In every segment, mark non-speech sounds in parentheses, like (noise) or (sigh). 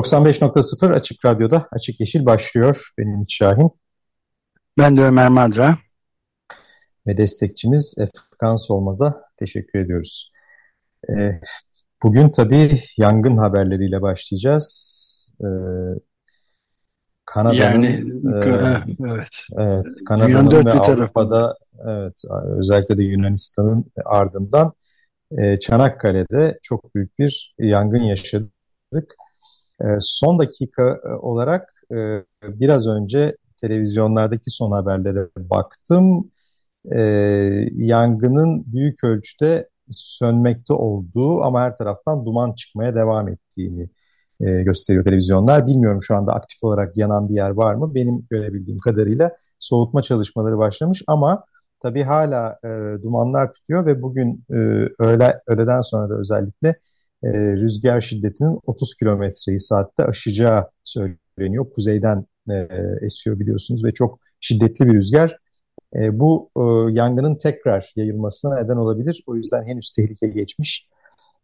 ...95.0 Açık Radyo'da Açık Yeşil başlıyor. Benim Şahin. Ben de Ömer Madra. Ve destekçimiz Efkan Solmaz'a teşekkür ediyoruz. Ee, bugün tabii yangın haberleriyle başlayacağız. Ee, Kanada'nın yani, e, evet. evet Kanada'nın ve Avrupa'da evet özellikle de Yunanistan'ın ardından e, Çanakkale'de çok büyük bir yangın yaşadık. E, son dakika olarak e, biraz önce televizyonlardaki son haberlere baktım. E, yangının büyük ölçüde sönmekte olduğu ama her taraftan duman çıkmaya devam ettiğini e, gösteriyor televizyonlar. Bilmiyorum şu anda aktif olarak yanan bir yer var mı? Benim görebildiğim kadarıyla soğutma çalışmaları başlamış ama tabii hala e, dumanlar tutuyor ve bugün e, öğle, öğleden sonra da özellikle e, rüzgar şiddetinin 30 kilometreyi saatte aşacağı söyleniyor. Kuzeyden e, esiyor biliyorsunuz ve çok şiddetli bir rüzgar. E, bu e, yangının tekrar yayılmasına neden olabilir. O yüzden henüz tehlike geçmiş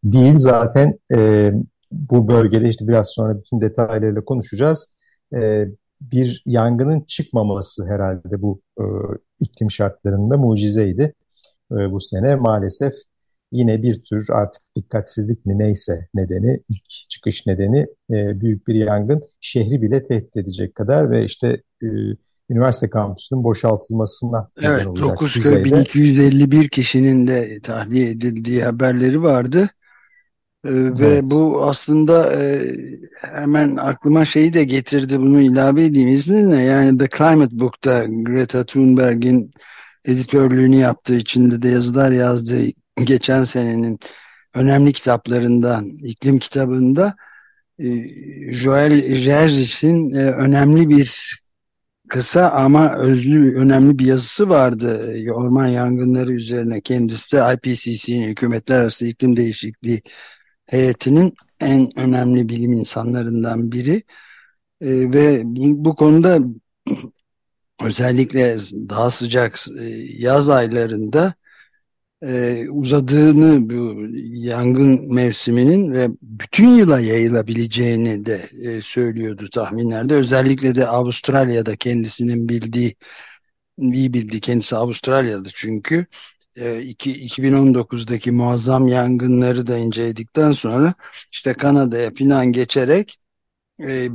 değil. Zaten e, bu bölgede işte biraz sonra bütün detaylarıyla konuşacağız. E, bir yangının çıkmaması herhalde bu e, iklim şartlarında mucizeydi e, bu sene. Maalesef yine bir tür artık dikkatsizlik mi neyse nedeni, ilk çıkış nedeni e, büyük bir yangın şehri bile tehdit edecek kadar ve işte e, üniversite kampüsünün boşaltılmasına Evet, 9 köy 1251 kişinin de tahliye edildiği haberleri vardı. Ee, evet. Ve bu aslında e, hemen aklıma şeyi de getirdi bunu ilave edeyim izninle. Yani The Climate Book'ta Greta Thunberg'in editörlüğünü yaptığı içinde de yazılar yazdığı geçen senenin önemli kitaplarından iklim kitabında e, Joel Jerzis'in e, önemli bir kısa ama özlü önemli bir yazısı vardı orman yangınları üzerine. Kendisi de IPCC'nin Hükümetler Arası İklim Değişikliği heyetinin en önemli bilim insanlarından biri e, ve bu, bu konuda (clears throat) özellikle daha sıcak e, yaz aylarında e, uzadığını bu yangın mevsiminin ve bütün yıla yayılabileceğini de e, söylüyordu tahminlerde. Özellikle de Avustralya'da kendisinin bildiği iyi bildiği kendisi Avustralya'da çünkü 2019'daki ee, muazzam yangınları da inceledikten sonra işte Kanada'ya falan geçerek e,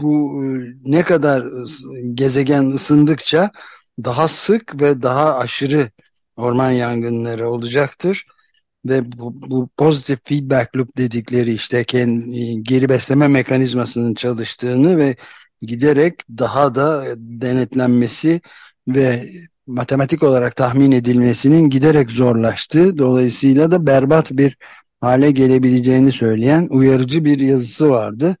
bu e, ne kadar gezegen ısındıkça daha sık ve daha aşırı orman yangınları olacaktır. Ve bu, bu pozitif feedback loop dedikleri işte kendi, geri besleme mekanizmasının çalıştığını ve giderek daha da denetlenmesi ve matematik olarak tahmin edilmesinin giderek zorlaştığı dolayısıyla da berbat bir hale gelebileceğini söyleyen uyarıcı bir yazısı vardı.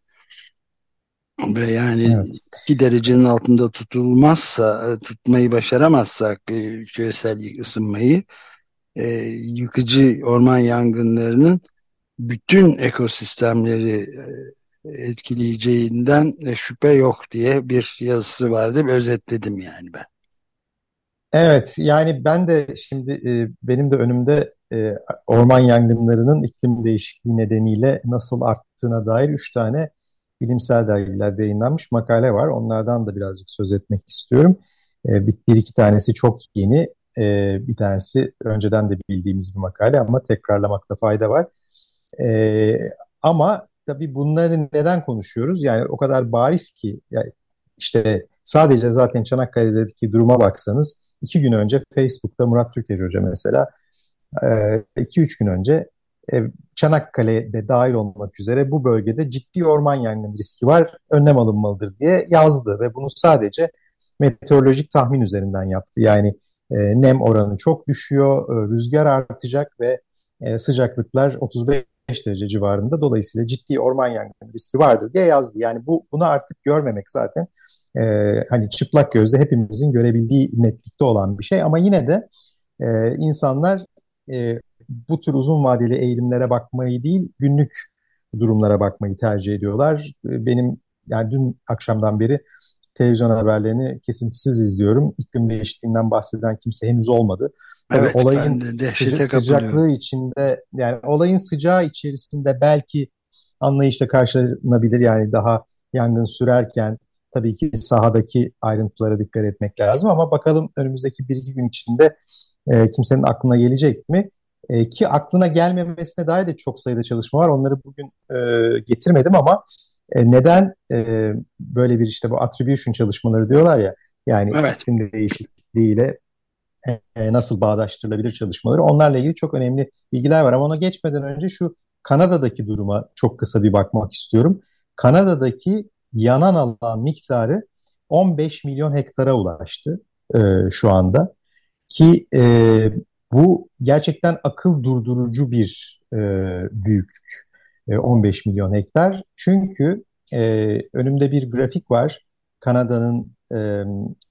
Ve yani evet. iki derecenin altında tutulmazsa, e, tutmayı başaramazsak e, küresel ısınmayı e, yıkıcı orman yangınlarının bütün ekosistemleri e, etkileyeceğinden şüphe yok diye bir yazısı vardı. Özetledim yani ben. Evet, yani ben de şimdi e, benim de önümde e, orman yangınlarının iklim değişikliği nedeniyle nasıl arttığına dair üç tane bilimsel dergilerde yayınlanmış makale var. Onlardan da birazcık söz etmek istiyorum. E, bir, bir iki tanesi çok yeni, e, bir tanesi önceden de bildiğimiz bir makale ama tekrarlamakta fayda var. E, ama tabii bunları neden konuşuyoruz? Yani o kadar bariz ki, yani işte sadece zaten Çanakkale'deki duruma baksanız iki gün önce Facebook'ta Murat Türker Hoca mesela e, iki üç gün önce e, Çanakkale'de dahil olmak üzere bu bölgede ciddi orman yangını riski var, önlem alınmalıdır diye yazdı ve bunu sadece meteorolojik tahmin üzerinden yaptı. Yani e, nem oranı çok düşüyor, rüzgar artacak ve e, sıcaklıklar 35 derece civarında. Dolayısıyla ciddi orman yangını riski vardır diye yazdı. Yani bu bunu artık görmemek zaten e, hani çıplak gözle hepimizin görebildiği netlikte olan bir şey. Ama yine de e, insanlar e, bu tür uzun vadeli eğilimlere bakmayı değil, günlük durumlara bakmayı tercih ediyorlar. Benim yani dün akşamdan beri televizyon haberlerini kesintisiz izliyorum. İklim değişikliğinden bahseden kimse henüz olmadı. Evet, olayın ben de sıca sıcaklığı içinde yani olayın sıcağı içerisinde belki anlayışla karşılanabilir yani daha yangın sürerken tabii ki sahadaki ayrıntılara dikkat etmek lazım ama bakalım önümüzdeki bir iki gün içinde e, kimsenin aklına gelecek mi? E, ki aklına gelmemesine dair de çok sayıda çalışma var. Onları bugün e, getirmedim ama e, neden e, böyle bir işte bu attribution çalışmaları diyorlar ya yani evet. iklim değişikliğiyle e, nasıl bağdaştırılabilir çalışmaları onlarla ilgili çok önemli bilgiler var ama ona geçmeden önce şu Kanada'daki duruma çok kısa bir bakmak istiyorum. Kanada'daki yanan alan miktarı 15 milyon hektara ulaştı e, şu anda ki e, bu gerçekten akıl durdurucu bir e, büyüklük. 15 milyon hektar. Çünkü e, önümde bir grafik var. Kanada'nın e,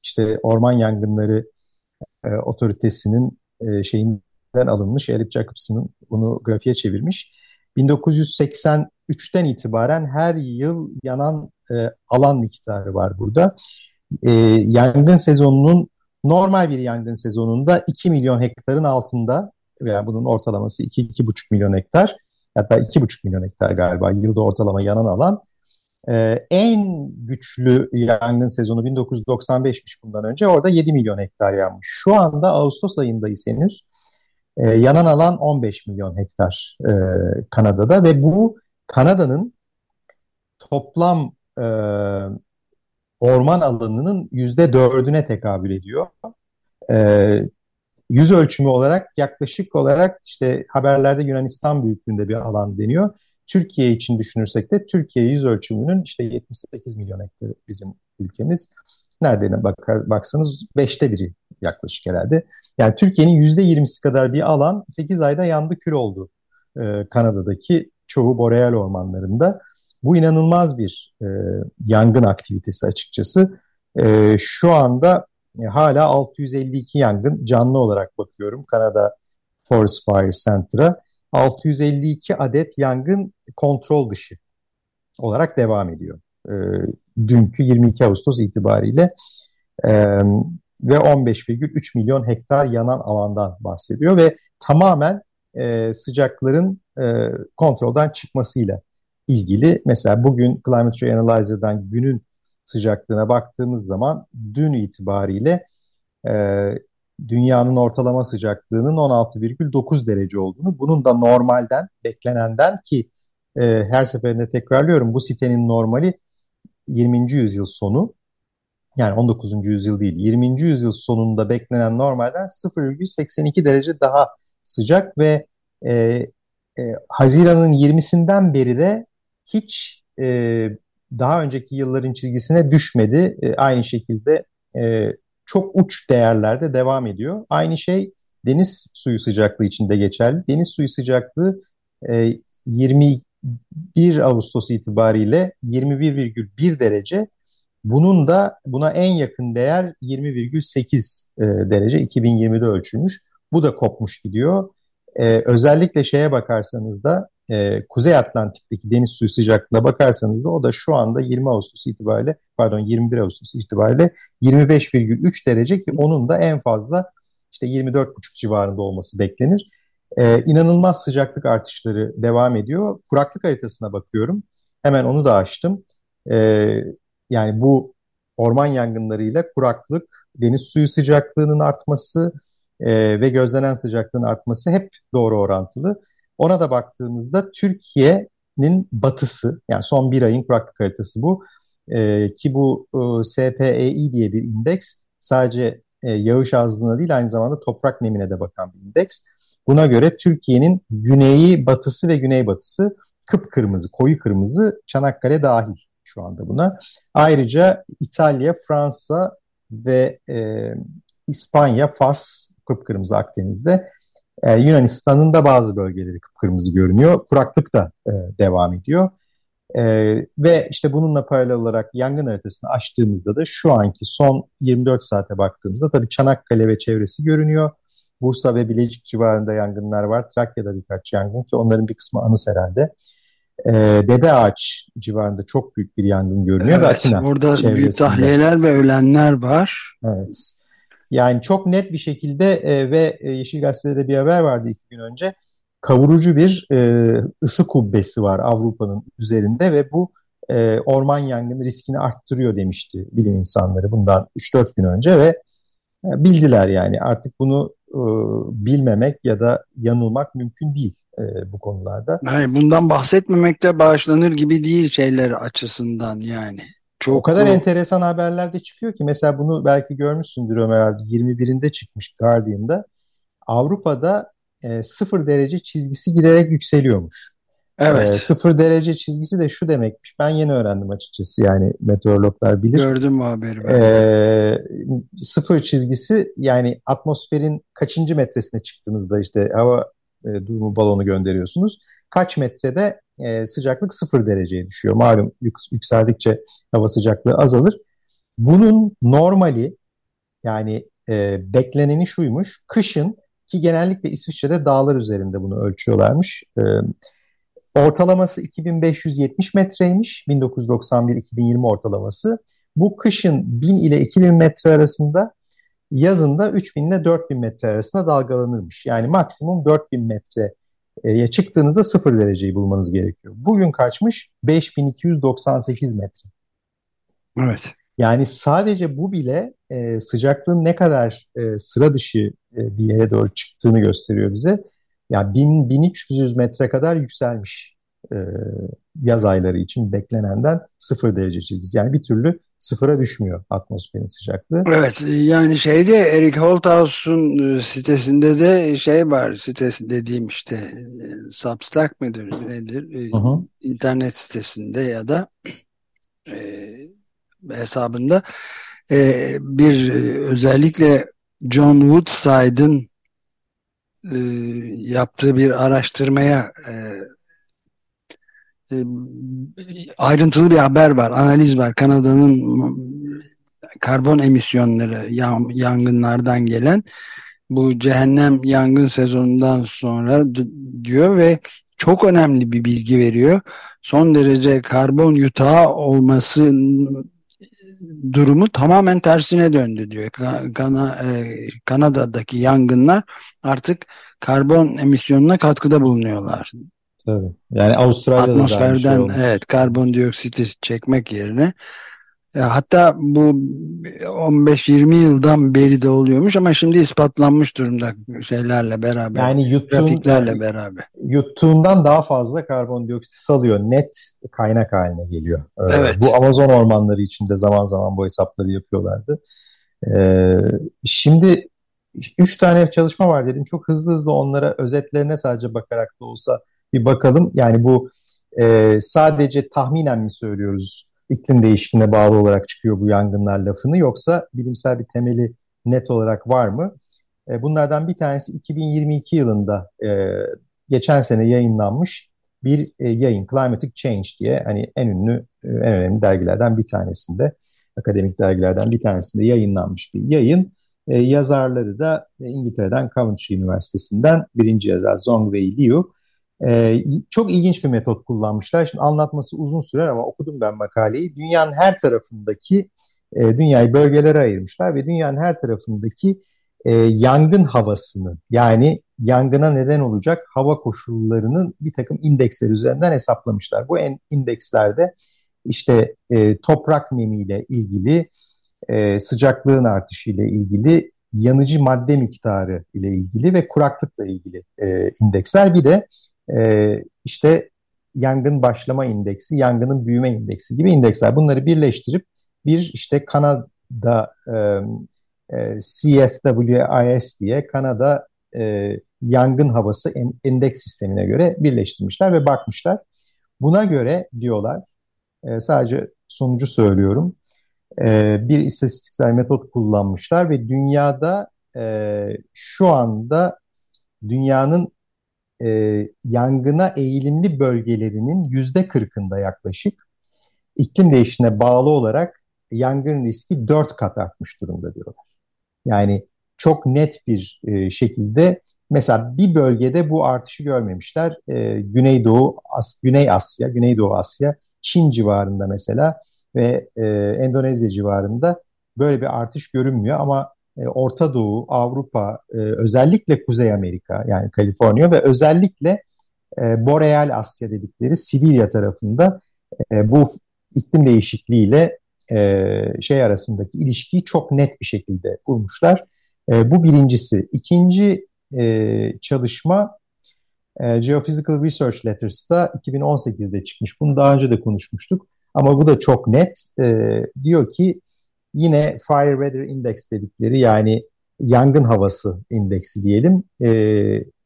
işte orman yangınları e, otoritesinin e, şeyinden alınmış. Eric Jacobson'ın bunu grafiğe çevirmiş. 1983'ten itibaren her yıl yanan e, alan miktarı var burada. E, yangın sezonunun normal bir yangın sezonunda 2 milyon hektarın altında veya bunun ortalaması 2-2,5 milyon hektar hatta 2,5 milyon hektar galiba yılda ortalama yanan alan. Ee, en güçlü yangın sezonu 1995'miş bundan önce. Orada 7 milyon hektar yanmış. Şu anda Ağustos ayındayız henüz. Ee, yanan alan 15 milyon hektar e, Kanada'da ve bu Kanada'nın toplam e, orman alanının yüzde dördüne tekabül ediyor. E, yüz ölçümü olarak yaklaşık olarak işte haberlerde Yunanistan büyüklüğünde bir alan deniyor. Türkiye için düşünürsek de Türkiye yüz ölçümünün işte 78 milyon hektar bizim ülkemiz. Nereden bakar, baksanız beşte biri yaklaşık herhalde. Yani Türkiye'nin yüzde yirmisi kadar bir alan 8 ayda yandı kül oldu ee, Kanada'daki çoğu boreal ormanlarında. Bu inanılmaz bir e, yangın aktivitesi açıkçası. E, şu anda e, hala 652 yangın canlı olarak bakıyorum Kanada Forest Fire Center'a. 652 adet yangın kontrol dışı olarak devam ediyor. E, dünkü 22 Ağustos itibariyle e, ve 15,3 milyon hektar yanan alandan bahsediyor ve tamamen e, sıcakların e, kontrolden çıkmasıyla ilgili. Mesela bugün Climate Analyzer'dan günün sıcaklığına baktığımız zaman dün itibariyle e, dünyanın ortalama sıcaklığının 16,9 derece olduğunu, bunun da normalden, beklenenden ki e, her seferinde tekrarlıyorum bu sitenin normali 20. yüzyıl sonu yani 19. yüzyıl değil 20. yüzyıl sonunda beklenen normalden 0,82 derece daha sıcak ve e, e, Haziran'ın 20'sinden beri de hiç e, daha önceki yılların çizgisine düşmedi. E, aynı şekilde e, çok uç değerlerde devam ediyor. Aynı şey deniz suyu sıcaklığı için de geçerli. Deniz suyu sıcaklığı e, 21 Ağustos itibariyle 21,1 derece. Bunun da buna en yakın değer 20,8 e, derece 2020'de ölçülmüş. Bu da kopmuş gidiyor. E, özellikle şeye bakarsanız da e, Kuzey Atlantik'teki deniz suyu sıcaklığına bakarsanız da o da şu anda 20 Ağustos itibariyle pardon 21 Ağustos itibariyle 25,3 derece ki onun da en fazla işte 24,5 civarında olması beklenir. E, inanılmaz sıcaklık artışları devam ediyor. Kuraklık haritasına bakıyorum. Hemen onu da açtım. E, yani bu orman yangınlarıyla kuraklık, deniz suyu sıcaklığının artması e, ve gözlenen sıcaklığın artması hep doğru orantılı. Ona da baktığımızda Türkiye'nin batısı yani son bir ayın kuraklık haritası bu e, ki bu e, SPEI diye bir indeks sadece e, yağış azlığına değil aynı zamanda toprak nemine de bakan bir indeks. Buna göre Türkiye'nin güneyi, batısı ve güneybatısı kıpkırmızı, koyu kırmızı Çanakkale dahil şu anda buna. Ayrıca İtalya, Fransa ve e, İspanya, Fas, kıpkırmızı Akdeniz'de E, Yunanistan'ın da bazı bölgeleri kıpkırmızı görünüyor. Kuraklık da e, devam ediyor. E, ve işte bununla paralel olarak yangın haritasını açtığımızda da şu anki son 24 saate baktığımızda tabii Çanakkale ve çevresi görünüyor. Bursa ve Bilecik civarında yangınlar var. Trakya'da birkaç yangın ki onların bir kısmı anıs herhalde. E, Dede Ağaç civarında çok büyük bir yangın görünüyor. Evet, Atina çevresinde. büyük tahliyeler ve ölenler var. Evet. Yani çok net bir şekilde e, ve e, Yeşil Gazete'de de bir haber vardı iki gün önce. Kavurucu bir e, ısı kubbesi var Avrupa'nın üzerinde ve bu e, orman yangını riskini arttırıyor demişti bilim insanları bundan 3-4 gün önce ve e, bildiler yani artık bunu e, bilmemek ya da yanılmak mümkün değil e, bu konularda. Hayır, bundan bahsetmemek de bağışlanır gibi değil şeyler açısından yani. Çok o kadar bu... enteresan haberler de çıkıyor ki mesela bunu belki görmüşsündür Ömer abi 21'inde çıkmış Guardian'da. Avrupa'da e, sıfır derece çizgisi giderek yükseliyormuş. Evet. E, sıfır derece çizgisi de şu demekmiş. Ben yeni öğrendim açıkçası yani meteorologlar bilir. Gördüm mü haberi? E, sıfır çizgisi yani atmosferin kaçıncı metresine çıktığınızda işte hava e, durumu balonu gönderiyorsunuz. Kaç metrede e, sıcaklık sıfır dereceye düşüyor. Malum yükseldikçe hava sıcaklığı azalır. Bunun normali yani e, bekleneni şuymuş. Kışın ki genellikle İsviçre'de dağlar üzerinde bunu ölçüyorlarmış. E, ortalaması 2570 metreymiş 1991-2020 ortalaması. Bu kışın 1000 ile 2000 metre arasında yazında 3000 ile 4000 metre arasında dalgalanırmış. Yani maksimum 4000 metreye çıktığınızda sıfır dereceyi bulmanız gerekiyor. Bugün kaçmış? 5298 metre. Evet. Yani sadece bu bile e, sıcaklığın ne kadar e, sıra dışı e, bir yere doğru çıktığını gösteriyor bize. Yani 1000, 1300 metre kadar yükselmiş e, yaz ayları için beklenenden sıfır derece çizgisi. Yani bir türlü sıfıra düşmüyor atmosferin sıcaklığı. Evet yani şeyde Eric Holthouse'un e, sitesinde de şey var sitesi dediğim işte e, Substack mıdır nedir hı hı. internet sitesinde ya da e, hesabında e, bir e, özellikle John Woodside'ın e, yaptığı bir araştırmaya e, e, ayrıntılı bir haber var, analiz var. Kanada'nın karbon emisyonları yangınlardan gelen bu cehennem yangın sezonundan sonra diyor ve çok önemli bir bilgi veriyor. Son derece karbon yutağı olması durumu tamamen tersine döndü diyor. Kana, e, Kanada'daki yangınlar artık karbon emisyonuna katkıda bulunuyorlar. Tabii. Yani Avustralya'da şey atmosferden şey evet karbondioksiti çekmek yerine e, hatta bu 15-20 yıldan beri de oluyormuş ama şimdi ispatlanmış durumda şeylerle beraber. Yani yuttuğun, grafiklerle beraber. Yuttuğundan daha fazla karbondioksit salıyor. Net kaynak haline geliyor. Ee, evet. Bu Amazon ormanları içinde zaman zaman bu hesapları yapıyorlardı. Ee, şimdi üç tane çalışma var dedim. Çok hızlı hızlı onlara özetlerine sadece bakarak da olsa bir bakalım. Yani bu e, sadece tahminen mi söylüyoruz iklim değişikliğine bağlı olarak çıkıyor bu yangınlar lafını yoksa bilimsel bir temeli net olarak var mı? E, bunlardan bir tanesi 2022 yılında e, geçen sene yayınlanmış bir e, yayın Climatic Change diye hani en ünlü e, en önemli dergilerden bir tanesinde akademik dergilerden bir tanesinde yayınlanmış bir yayın. E, yazarları da e, İngiltere'den Coventry Üniversitesi'nden birinci yazar Zhongwei Liu ee, çok ilginç bir metot kullanmışlar. Şimdi anlatması uzun sürer ama okudum ben makaleyi. Dünyanın her tarafındaki, e, dünyayı bölgelere ayırmışlar ve dünyanın her tarafındaki e, yangın havasını yani yangına neden olacak hava koşullarının bir takım indeksler üzerinden hesaplamışlar. Bu en, indekslerde işte e, toprak nemiyle ilgili, e, sıcaklığın artışıyla ilgili, yanıcı madde miktarı ile ilgili ve kuraklıkla ilgili e, indeksler. Bir de e, işte yangın başlama indeksi, yangının büyüme indeksi gibi indeksler. Bunları birleştirip bir işte Kanada e, e, CFWIS diye Kanada e, yangın havası endeks sistemine göre birleştirmişler ve bakmışlar. Buna göre diyorlar, e, sadece sonucu söylüyorum, e, bir istatistiksel metot kullanmışlar ve dünyada e, şu anda dünyanın e, yangına eğilimli bölgelerinin yüzde kırkında yaklaşık iklim değişimine bağlı olarak yangın riski dört kat artmış durumda diyorlar. Yani çok net bir e, şekilde mesela bir bölgede bu artışı görmemişler. E, Güneydoğu, As Güney Asya, Güneydoğu Asya, Çin civarında mesela ve e, Endonezya civarında böyle bir artış görünmüyor ama e, Orta Doğu, Avrupa, e, özellikle Kuzey Amerika yani Kaliforniya ve özellikle e, Boreal Asya dedikleri Sibirya tarafında bu iklim değişikliğiyle e, şey arasındaki ilişkiyi çok net bir şekilde bulmuşlar. Bu birincisi. İkinci çalışma Geophysical Research Letters'ta 2018'de çıkmış. Bunu daha önce de konuşmuştuk. Ama bu da çok net. Diyor ki yine Fire Weather Index dedikleri yani yangın havası indeksi diyelim. E,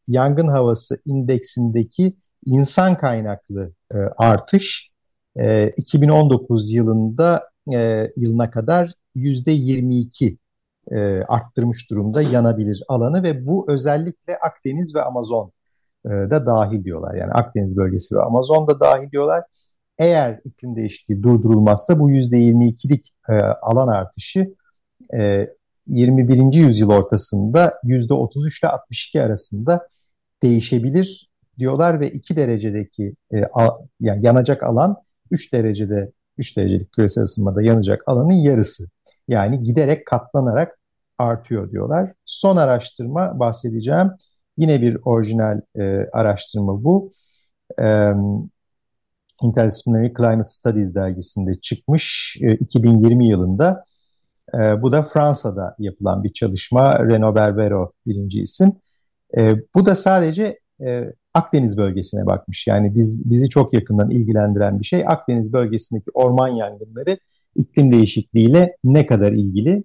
yangın havası indeksindeki insan kaynaklı e, artış e, 2019 yılında e, yılına kadar yüzde 22 e, arttırmış durumda yanabilir alanı ve bu özellikle Akdeniz ve Amazon e, da dahil diyorlar. Yani Akdeniz bölgesi ve Amazon da dahil diyorlar. Eğer iklim değişikliği durdurulmazsa bu yüzde 22'lik e, alan artışı e, 21. yüzyıl ortasında yüzde 33 ile 62 arasında değişebilir diyorlar ve 2 derecedeki e, a, yani yanacak alan 3 derecede 3 derecelik küresel ısınmada yanacak alanın yarısı. Yani giderek katlanarak artıyor diyorlar. Son araştırma bahsedeceğim. Yine bir orijinal e, araştırma bu. E, Interdisciplinary Climate Studies dergisinde çıkmış e, 2020 yılında. E, bu da Fransa'da yapılan bir çalışma. Renaud Berbero birinci isim. E, bu da sadece e, Akdeniz bölgesine bakmış. Yani biz bizi çok yakından ilgilendiren bir şey. Akdeniz bölgesindeki orman yangınları iklim değişikliğiyle ne kadar ilgili?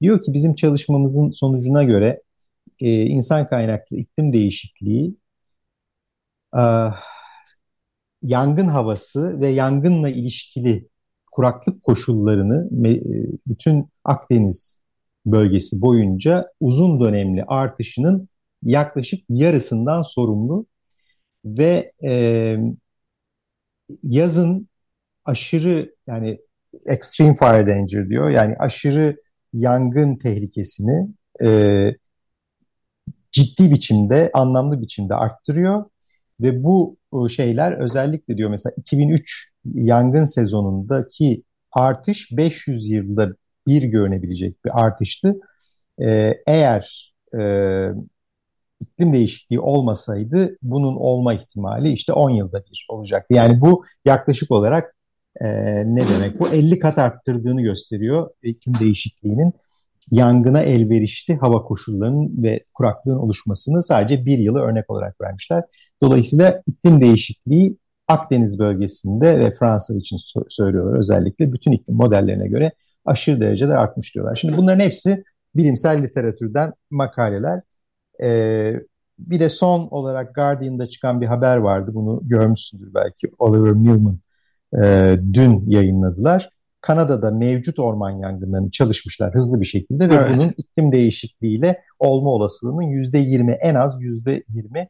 Diyor ki bizim çalışmamızın sonucuna göre e, insan kaynaklı iklim değişikliği e, yangın havası ve yangınla ilişkili kuraklık koşullarını e, bütün Akdeniz bölgesi boyunca uzun dönemli artışının yaklaşık yarısından sorumlu ve e, yazın aşırı yani extreme fire danger diyor yani aşırı yangın tehlikesini e, ciddi biçimde anlamlı biçimde arttırıyor ve bu şeyler özellikle diyor mesela 2003 yangın sezonundaki artış 500 yılda bir görünebilecek bir artıştı. Ee, eğer e, iklim değişikliği olmasaydı bunun olma ihtimali işte 10 yılda bir olacaktı. Yani bu yaklaşık olarak e, ne demek? Bu 50 kat arttırdığını gösteriyor iklim değişikliğinin yangına elverişli hava koşullarının ve kuraklığın oluşmasını sadece bir yılı örnek olarak vermişler. Dolayısıyla iklim değişikliği Akdeniz bölgesinde ve Fransa için söylüyorlar özellikle bütün iklim modellerine göre aşırı derecede artmış diyorlar. Şimdi bunların hepsi bilimsel literatürden makaleler. Ee, bir de son olarak Guardian'da çıkan bir haber vardı. Bunu görmüşsündür belki. Oliver Millman e, dün yayınladılar. Kanada'da mevcut orman yangınlarını çalışmışlar hızlı bir şekilde ve evet. bunun iklim değişikliğiyle olma olasılığının %20 en az %20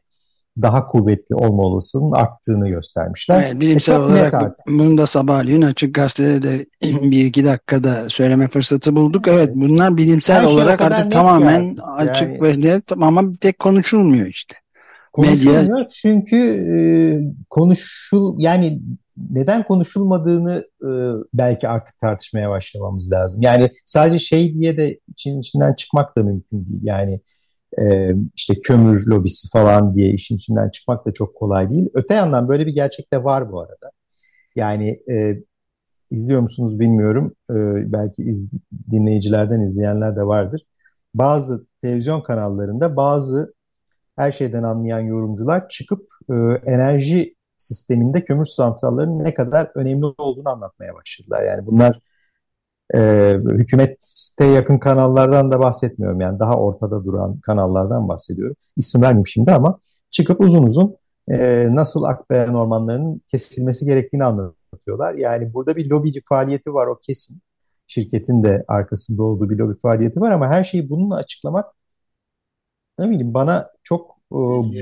daha kuvvetli olma olasılığının arttığını göstermişler. Evet, bilimsel e olarak bunu da sabahleyin açık gazetede de (clears throat) bir iki dakikada söyleme fırsatı bulduk. Evet bunlar bilimsel Her şey olarak artık tamamen yani. açık ve net ama tek konuşulmuyor işte. Konuşulmuyor Medya... çünkü e, konuşul yani neden konuşulmadığını e, belki artık tartışmaya başlamamız lazım. Yani sadece şey diye de için içinden çıkmak da mümkün değil. Yani e, işte kömür lobisi falan diye işin içinden çıkmak da çok kolay değil. Öte yandan böyle bir gerçek de var bu arada. Yani e, izliyor musunuz bilmiyorum. E, belki iz, dinleyicilerden izleyenler de vardır. Bazı televizyon kanallarında bazı her şeyden anlayan yorumcular çıkıp e, enerji sisteminde kömür santrallerinin ne kadar önemli olduğunu anlatmaya başladılar. Yani bunlar e, hükümete yakın kanallardan da bahsetmiyorum. Yani daha ortada duran kanallardan bahsediyorum. İsim vermeyeyim şimdi ama çıkıp uzun uzun e, nasıl akbeyan ormanlarının kesilmesi gerektiğini anlatıyorlar. Yani burada bir lobici faaliyeti var o kesin. Şirketin de arkasında olduğu bir lobi faaliyeti var ama her şeyi bununla açıklamak ne bileyim bana çok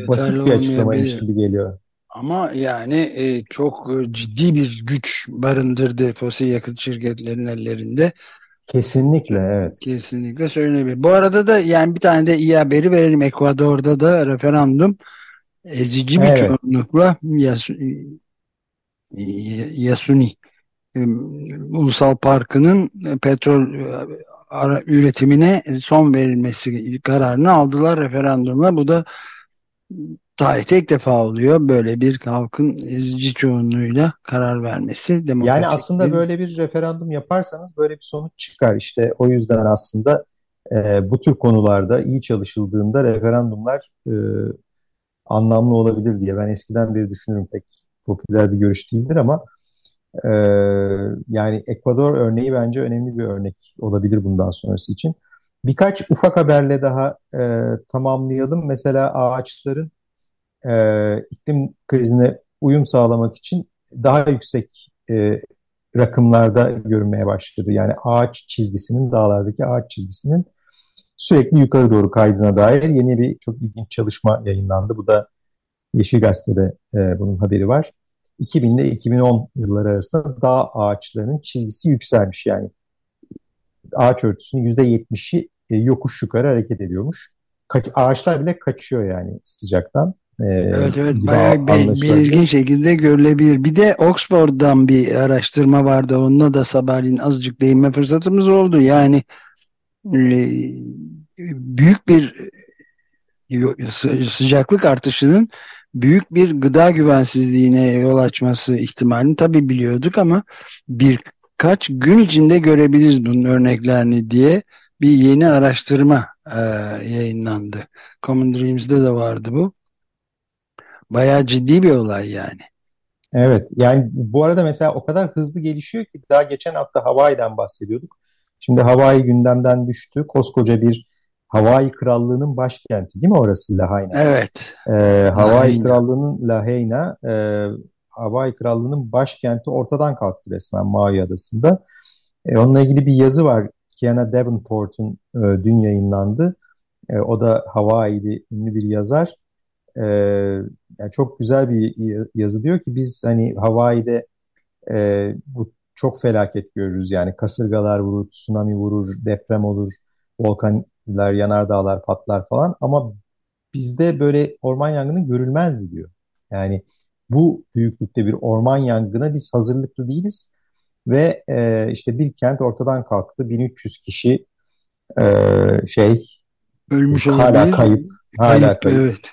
basit bir açıklamaymış gibi geliyor. Ama yani e, çok e, ciddi bir güç barındırdı fosil yakıt şirketlerinin ellerinde. Kesinlikle evet. Kesinlikle söylenebilir. Bu arada da yani bir tane de iyi haberi verelim. Ekvador'da da referandum ezici bir evet. çoğunlukla Yas Yasuni Ulusal Parkı'nın petrol üretimine son verilmesi kararını aldılar referandumla. Bu da tarihte ilk defa oluyor böyle bir halkın ezici çoğunluğuyla karar vermesi. Yani aslında böyle bir referandum yaparsanız böyle bir sonuç çıkar. İşte o yüzden aslında e, bu tür konularda iyi çalışıldığında referandumlar e, anlamlı olabilir diye. Ben eskiden beri düşünürüm pek popüler bir görüş değildir ama e, yani Ekvador örneği bence önemli bir örnek olabilir bundan sonrası için. Birkaç ufak haberle daha e, tamamlayalım. Mesela ağaçların e, iklim krizine uyum sağlamak için daha yüksek e, rakımlarda görünmeye başladı. Yani ağaç çizgisinin, dağlardaki ağaç çizgisinin sürekli yukarı doğru kaydına dair yeni bir çok ilginç çalışma yayınlandı. Bu da Yeşil Gazete'de e, bunun haberi var. 2000 ile 2010 yılları arasında dağ ağaçlarının çizgisi yükselmiş yani. Ağaç örtüsünün %70'i e, yokuş yukarı hareket ediyormuş. Kaç, ağaçlar bile kaçıyor yani sıcaktan. E, evet evet bayağı belirgin şekilde görülebilir. Bir de Oxford'dan bir araştırma vardı. Onunla da sabahleyin azıcık değinme fırsatımız oldu. Yani e, büyük bir sıcaklık artışının büyük bir gıda güvensizliğine yol açması ihtimalini tabii biliyorduk ama birkaç gün içinde görebiliriz bunun örneklerini diye bir yeni araştırma e, yayınlandı. Common Dreams'de de vardı bu. Bayağı ciddi bir olay yani. Evet yani bu arada mesela o kadar hızlı gelişiyor ki daha geçen hafta Hawaii'den bahsediyorduk. Şimdi Hawaii gündemden düştü. Koskoca bir Hawaii Krallığı'nın başkenti değil mi orası Lahaina? Evet. Ee, Hawaii Lahaina. Krallığı'nın Lahaina, e, Hawaii Krallığı'nın başkenti ortadan kalktı resmen Maui Adası'nda. E, onunla ilgili bir yazı var. Kiana Davenport'un e, dün yayınlandı. E, o da Hawaii'li ünlü bir yazar. E, yani çok güzel bir yazı diyor ki biz hani Hawaii'de e, bu çok felaket görürüz. Yani kasırgalar vurur, tsunami vurur, deprem olur, volkanlar, yanardağlar patlar falan. Ama bizde böyle orman yangını görülmezdi diyor. Yani bu büyüklükte bir orman yangına biz hazırlıklı değiliz. Ve e, işte bir kent ortadan kalktı. 1300 kişi e, şey ölmüş hala olabilir. kayıp. Hala kayıp, kayıp. Evet.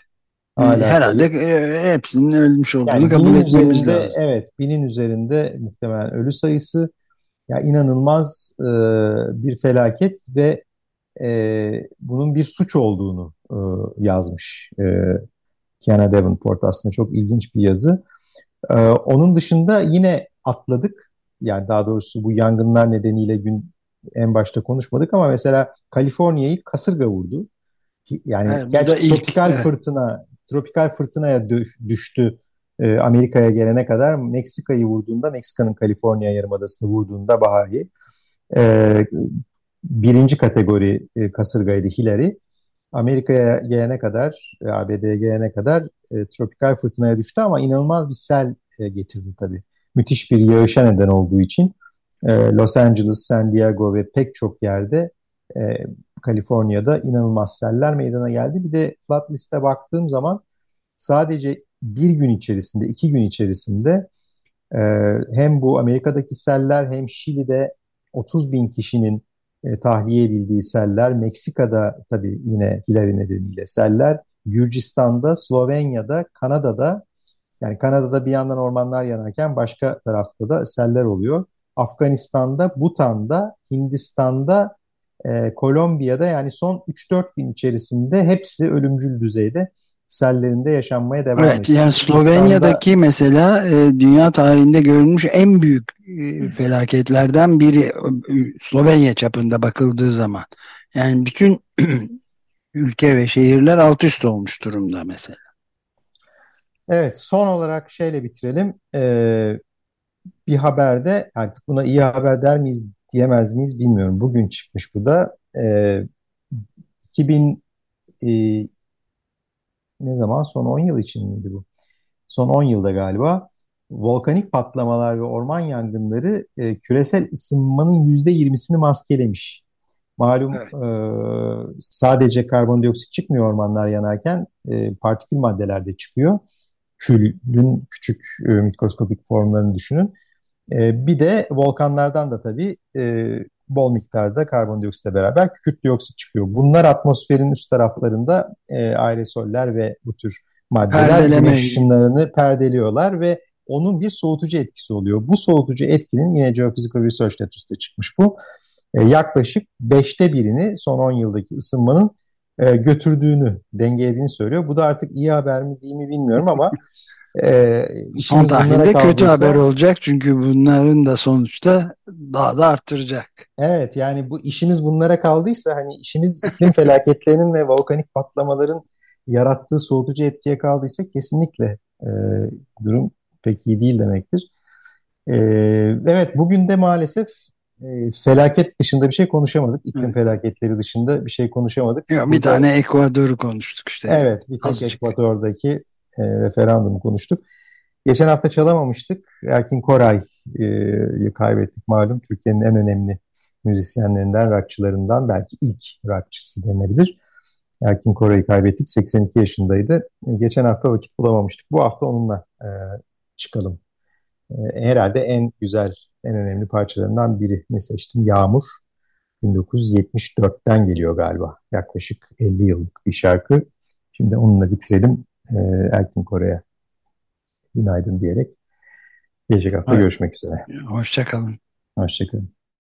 Hala Herhalde. E, hepsinin ölmüş olduğunu yani kabul etmemiz üzerinde, lazım. Evet, binin üzerinde muhtemelen ölü sayısı. Ya inanılmaz e, bir felaket ve e, bunun bir suç olduğunu e, yazmış e, Kiana Davenport. Aslında çok ilginç bir yazı. E, onun dışında yine atladık. Yani daha doğrusu bu yangınlar nedeniyle gün en başta konuşmadık ama mesela Kaliforniya'yı kasırga vurdu. Yani evet, gerçi tropikal ilk, fırtına tropikal fırtınaya düştü e, Amerika'ya gelene kadar Meksika'yı vurduğunda Meksika'nın Kaliforniya yarımadasını vurduğunda Bahari e, birinci kategori e, kasırgaydı Hillary. Amerika'ya gelene kadar, ABD'ye gelene kadar e, tropikal fırtınaya düştü ama inanılmaz bir sel getirdi tabii. Müthiş bir yağışa neden olduğu için Los Angeles, San Diego ve pek çok yerde e, Kaliforniya'da inanılmaz seller meydana geldi. Bir de flat liste baktığım zaman sadece bir gün içerisinde, iki gün içerisinde e, hem bu Amerika'daki seller hem Şili'de 30 bin kişinin e, tahliye edildiği seller, Meksika'da tabii yine Hillary nedeniyle seller, Gürcistan'da, Slovenya'da, Kanada'da yani Kanada'da bir yandan ormanlar yanarken başka tarafta da seller oluyor. Afganistan'da, Butan'da, Hindistan'da, e, Kolombiya'da yani son 3-4 gün içerisinde hepsi ölümcül düzeyde sellerinde yaşanmaya devam ediyor. Evet yani Slovenya'daki mesela e, dünya tarihinde görülmüş en büyük e, felaketlerden biri e, Slovenya çapında bakıldığı zaman. Yani bütün (clears throat) ülke ve şehirler alt üst olmuş durumda mesela. Evet son olarak şeyle bitirelim. Ee, bir haberde artık buna iyi haber der miyiz diyemez miyiz bilmiyorum. Bugün çıkmış bu da. Ee, 2000 e, ne zaman? Son 10 yıl için miydi bu? Son 10 yılda galiba volkanik patlamalar ve orman yangınları e, küresel ısınmanın %20'sini maskelemiş. Malum evet. e, sadece karbondioksit çıkmıyor ormanlar yanarken e, partikül maddeler de çıkıyor. Külün küçük e, mikroskopik formlarını düşünün. E, bir de volkanlardan da tabii e, bol miktarda karbondioksitle beraber kükürt dioksit çıkıyor. Bunlar atmosferin üst taraflarında e, aerosoller ve bu tür maddeler güneş ışınlarını perdeliyorlar ve onun bir soğutucu etkisi oluyor. Bu soğutucu etkinin yine Geophysical Research Letters'te çıkmış bu. E, yaklaşık beşte birini son 10 yıldaki ısınmanın e, götürdüğünü, dengelediğini söylüyor. Bu da artık iyi haber mi değil mi bilmiyorum ama e, son tahlilde kötü haber olacak çünkü bunların da sonuçta daha da arttıracak. Evet yani bu işimiz bunlara kaldıysa hani işimiz iklim (laughs) felaketlerinin ve volkanik patlamaların yarattığı soğutucu etkiye kaldıysa kesinlikle e, durum pek iyi değil demektir. E, evet bugün de maalesef e, felaket dışında bir şey konuşamadık. İklim evet. felaketleri dışında bir şey konuşamadık. Yok, bir Burada, tane Ekvador'u konuştuk işte. Evet bir tek Azıcık. Ekvador'daki e, referandumu konuştuk. Geçen hafta çalamamıştık. Erkin Koray'ı kaybettik malum. Türkiye'nin en önemli müzisyenlerinden, rockçılarından belki ilk rockçısı denilebilir. Erkin Koray'ı kaybettik. 82 yaşındaydı. E, geçen hafta vakit bulamamıştık. Bu hafta onunla e, çıkalım. E, herhalde en güzel, en önemli parçalarından biri. Ne seçtim? Yağmur. 1974'ten geliyor galiba. Yaklaşık 50 yıllık bir şarkı. Şimdi onunla bitirelim. E, Erkin Koray'a günaydın diyerek. Gelecek hafta evet. görüşmek üzere. Hoşçakalın. Hoşçakalın.